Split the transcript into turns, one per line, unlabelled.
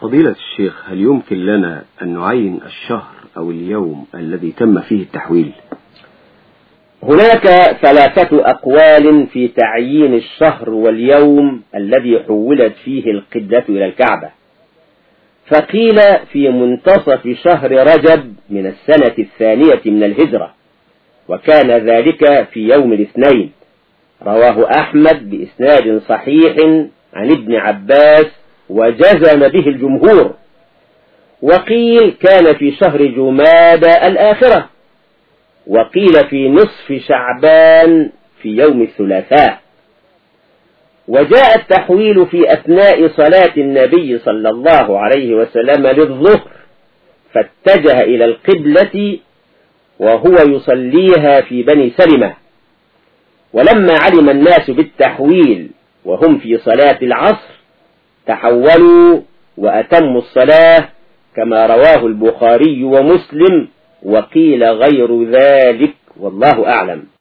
فضيلة الشيخ هل يمكن لنا أن نعين الشهر أو اليوم الذي تم فيه التحويل؟
هناك ثلاثة أقوال في تعيين الشهر واليوم الذي حولت فيه القبلة إلى الكعبة. فقيل في منتصف شهر رجب من السنة الثانية من الهجرة وكان ذلك في يوم الاثنين. رواه أحمد بإسناد صحيح عن ابن عباس وجزم به الجمهور. وقيل كان في شهر جمادى الآخرة. وقيل في نصف شعبان في يوم الثلاثاء. وجاء التحويل في أثناء صلاة النبي صلى الله عليه وسلم للظهر فاتجه إلى القبلة وهو يصليها في بني سلمة. ولما علم الناس بالتحويل وهم في صلاة العصر تحولوا وأتموا الصلاة كما رواه البخاري ومسلم وقيل غير ذلك والله أعلم.